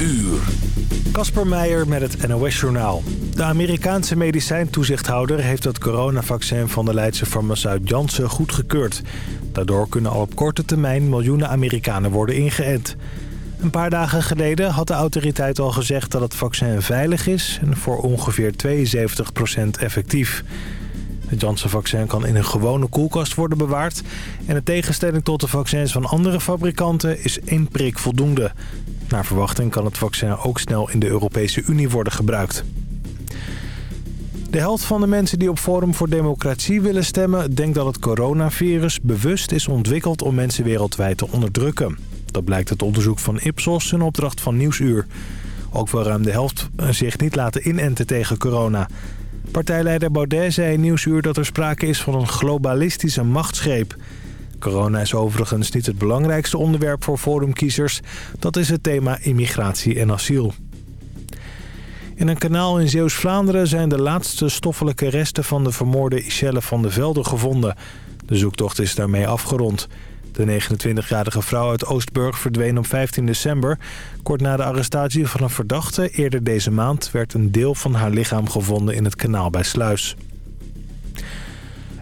uur. Kasper Meijer met het NOS-journaal. De Amerikaanse medicijntoezichthouder heeft het coronavaccin van de Leidse farmaceut Janssen goedgekeurd. Daardoor kunnen al op korte termijn miljoenen Amerikanen worden ingeënt. Een paar dagen geleden had de autoriteit al gezegd dat het vaccin veilig is... en voor ongeveer 72% effectief. Het Janssen-vaccin kan in een gewone koelkast worden bewaard... en in tegenstelling tot de vaccins van andere fabrikanten is één prik voldoende. Naar verwachting kan het vaccin ook snel in de Europese Unie worden gebruikt. De helft van de mensen die op Forum voor Democratie willen stemmen... denkt dat het coronavirus bewust is ontwikkeld om mensen wereldwijd te onderdrukken. Dat blijkt uit onderzoek van Ipsos, een opdracht van Nieuwsuur. Ook wil ruim de helft zich niet laten inenten tegen corona. Partijleider Baudet zei in Nieuwsuur dat er sprake is van een globalistische machtsgreep. Corona is overigens niet het belangrijkste onderwerp voor forumkiezers. Dat is het thema immigratie en asiel. In een kanaal in Zeeuws-Vlaanderen zijn de laatste stoffelijke resten van de vermoorde Ischelle van de Velde gevonden. De zoektocht is daarmee afgerond. De 29-jarige vrouw uit Oostburg verdween op 15 december. Kort na de arrestatie van een verdachte eerder deze maand... werd een deel van haar lichaam gevonden in het kanaal bij Sluis.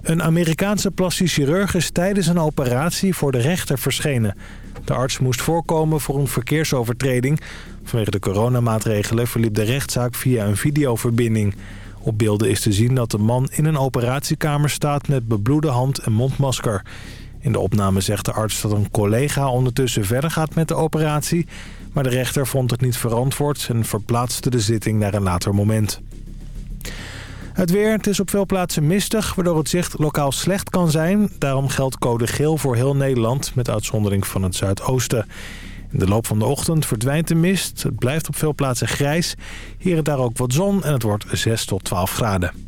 Een Amerikaanse plastisch chirurg is tijdens een operatie voor de rechter verschenen. De arts moest voorkomen voor een verkeersovertreding. Vanwege de coronamaatregelen verliep de rechtszaak via een videoverbinding. Op beelden is te zien dat de man in een operatiekamer staat met bebloede hand en mondmasker. In de opname zegt de arts dat een collega ondertussen verder gaat met de operatie... maar de rechter vond het niet verantwoord en verplaatste de zitting naar een later moment. Het weer, het is op veel plaatsen mistig, waardoor het zicht lokaal slecht kan zijn. Daarom geldt code geel voor heel Nederland, met uitzondering van het zuidoosten. In de loop van de ochtend verdwijnt de mist. Het blijft op veel plaatsen grijs. Hier en daar ook wat zon en het wordt 6 tot 12 graden.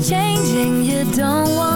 changing, you don't want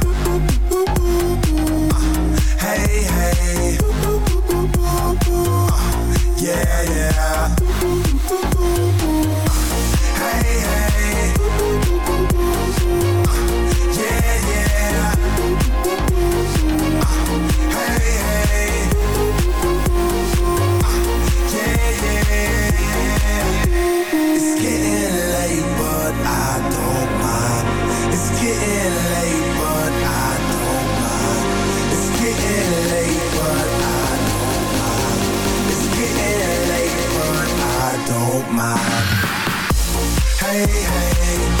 Hey, hey.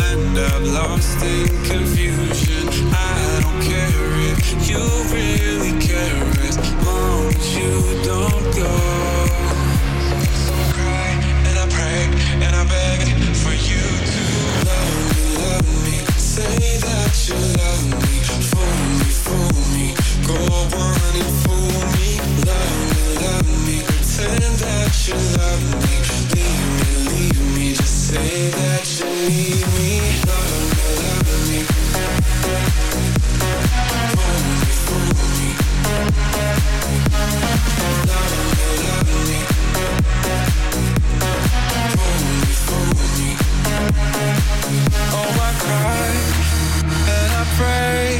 end up lost in confusion. I don't care if you really care as long as you don't go. So I cry and I pray and I beg for you to love me, love me. Say that you love me, fool me, fool me. Go on and fool me, love me, love me. Pretend that you love me, leave me, leave me. Just say that. cry and I pray.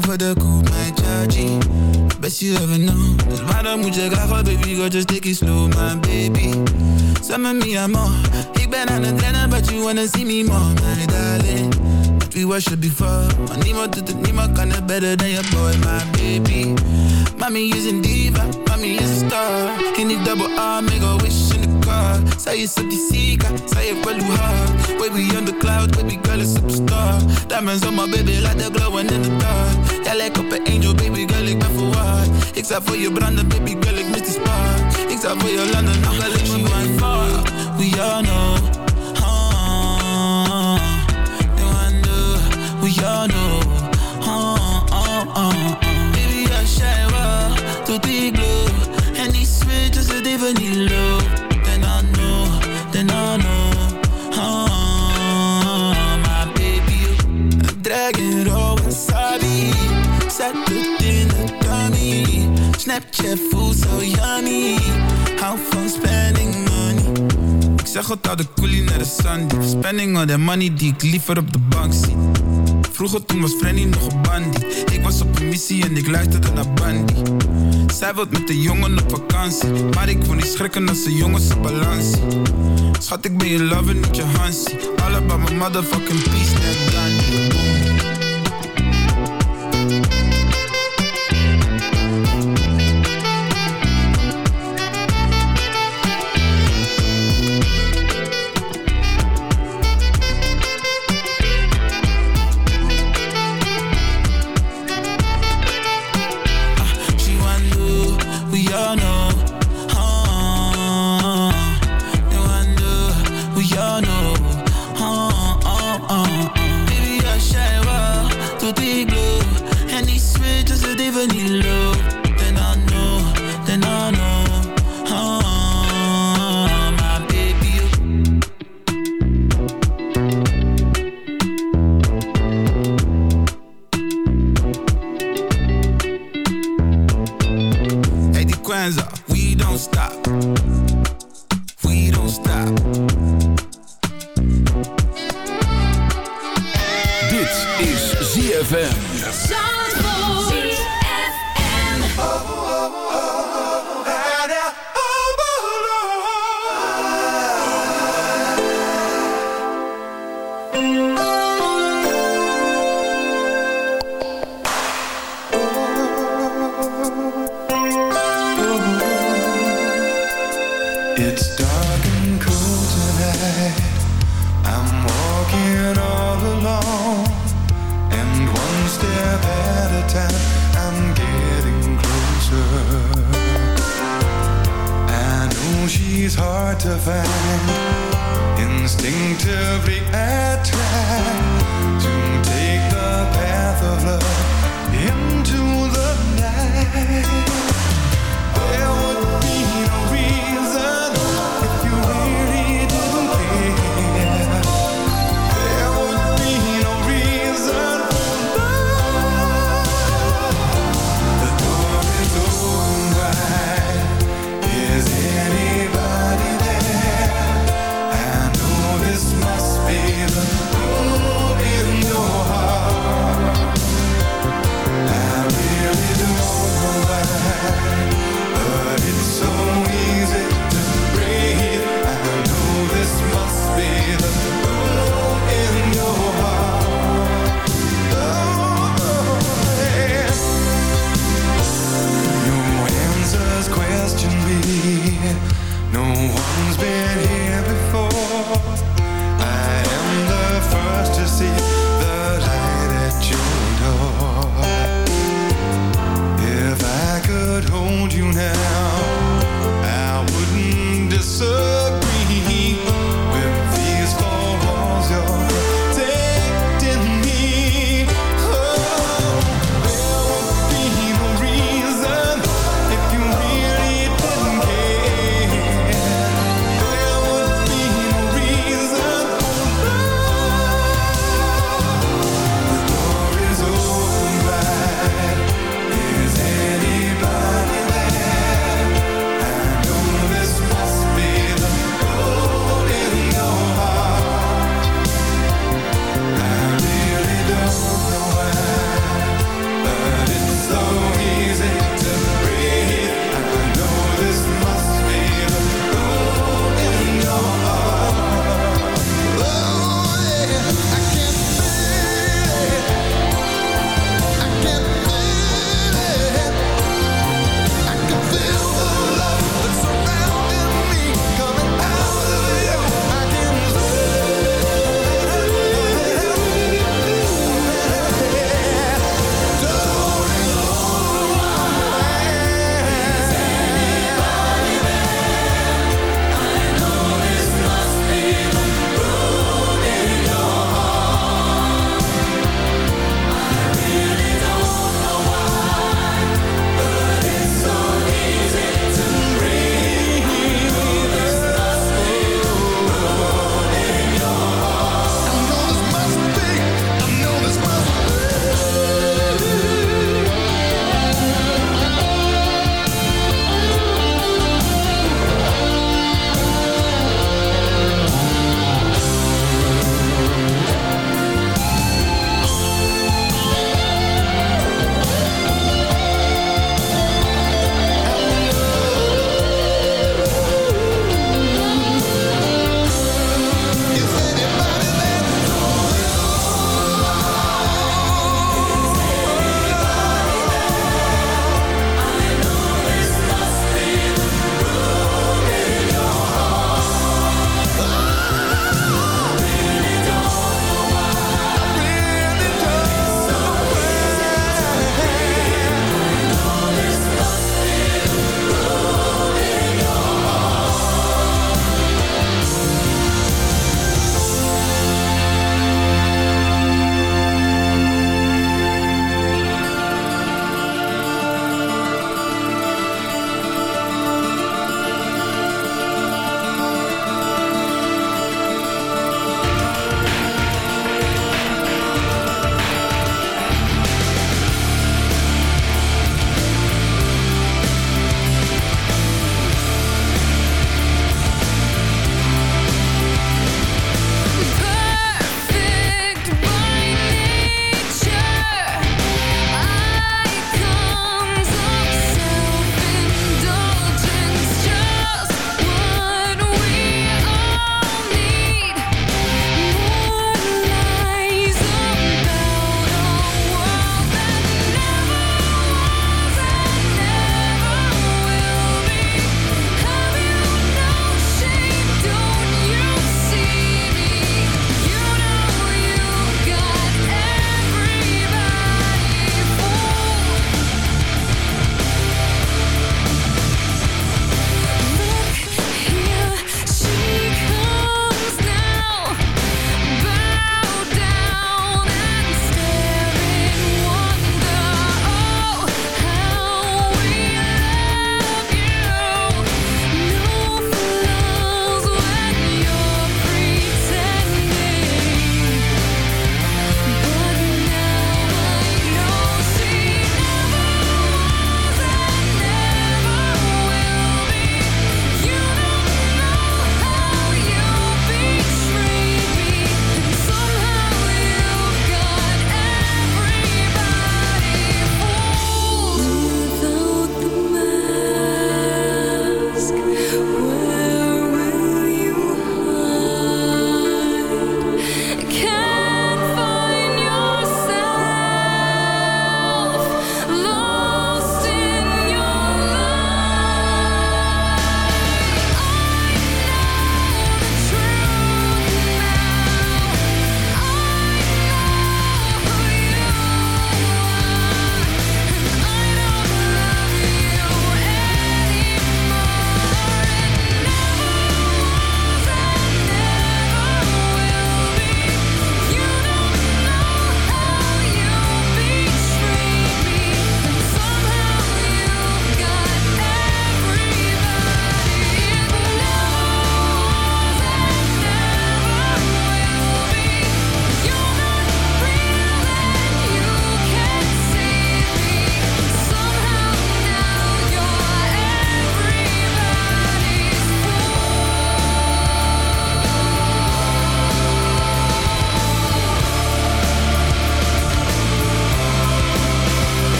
Dingen voor de koop. Mijn chargy, best you ever know. Dus waarom moet je graag wat baby girl, just take it slow, my baby. Samen me amor. Ik ben aan het rennen, but you wanna see me more, my darling. But we worship before. Maar niemand doet het, niemand kan het better than your boy, my baby. Mommy is een diva, mommy is een star. In die double R, make a wish in car. Zij is op die zika, zij heeft wel hoe hard. Baby on the cloud, baby girl is superstar. Diamonds on my baby, like they're glowing in the dark. Jij lijkt op een angel, baby girl, ik ben verwaard. Ik zou voor je branden, baby girl, ik mis die spark. Ik zou voor je landen, nog ik me one for. We all know. Ah, no one know. We all know. Ah, ah, ah. Baby, I shine well, tot die glow. En die switch is het even niet Zet het in de dummy. Snapchat voelt zo yummy. Hou van spending money. Ik zeg het al de coolie naar de Sunday. Spending all that money die ik liever op de bank zie. Vroeger toen was Frenny nog een bandie. Ik was op een missie en ik luisterde naar Bandy. Zij wilt met de jongen op vakantie. Maar ik wil niet schrikken als de jongens op balans. Schat, ik ben je lover, niet je Hansie. All about my motherfucking peace, net Gandhi.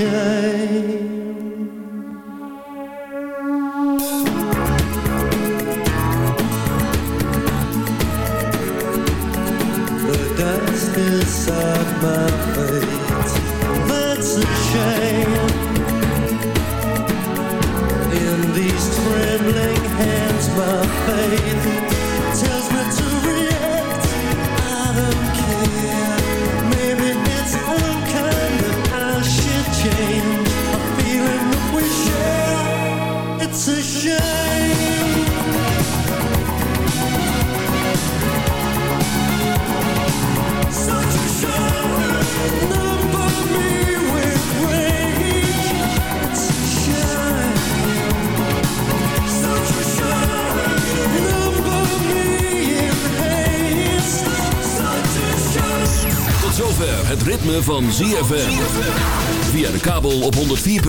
Okay.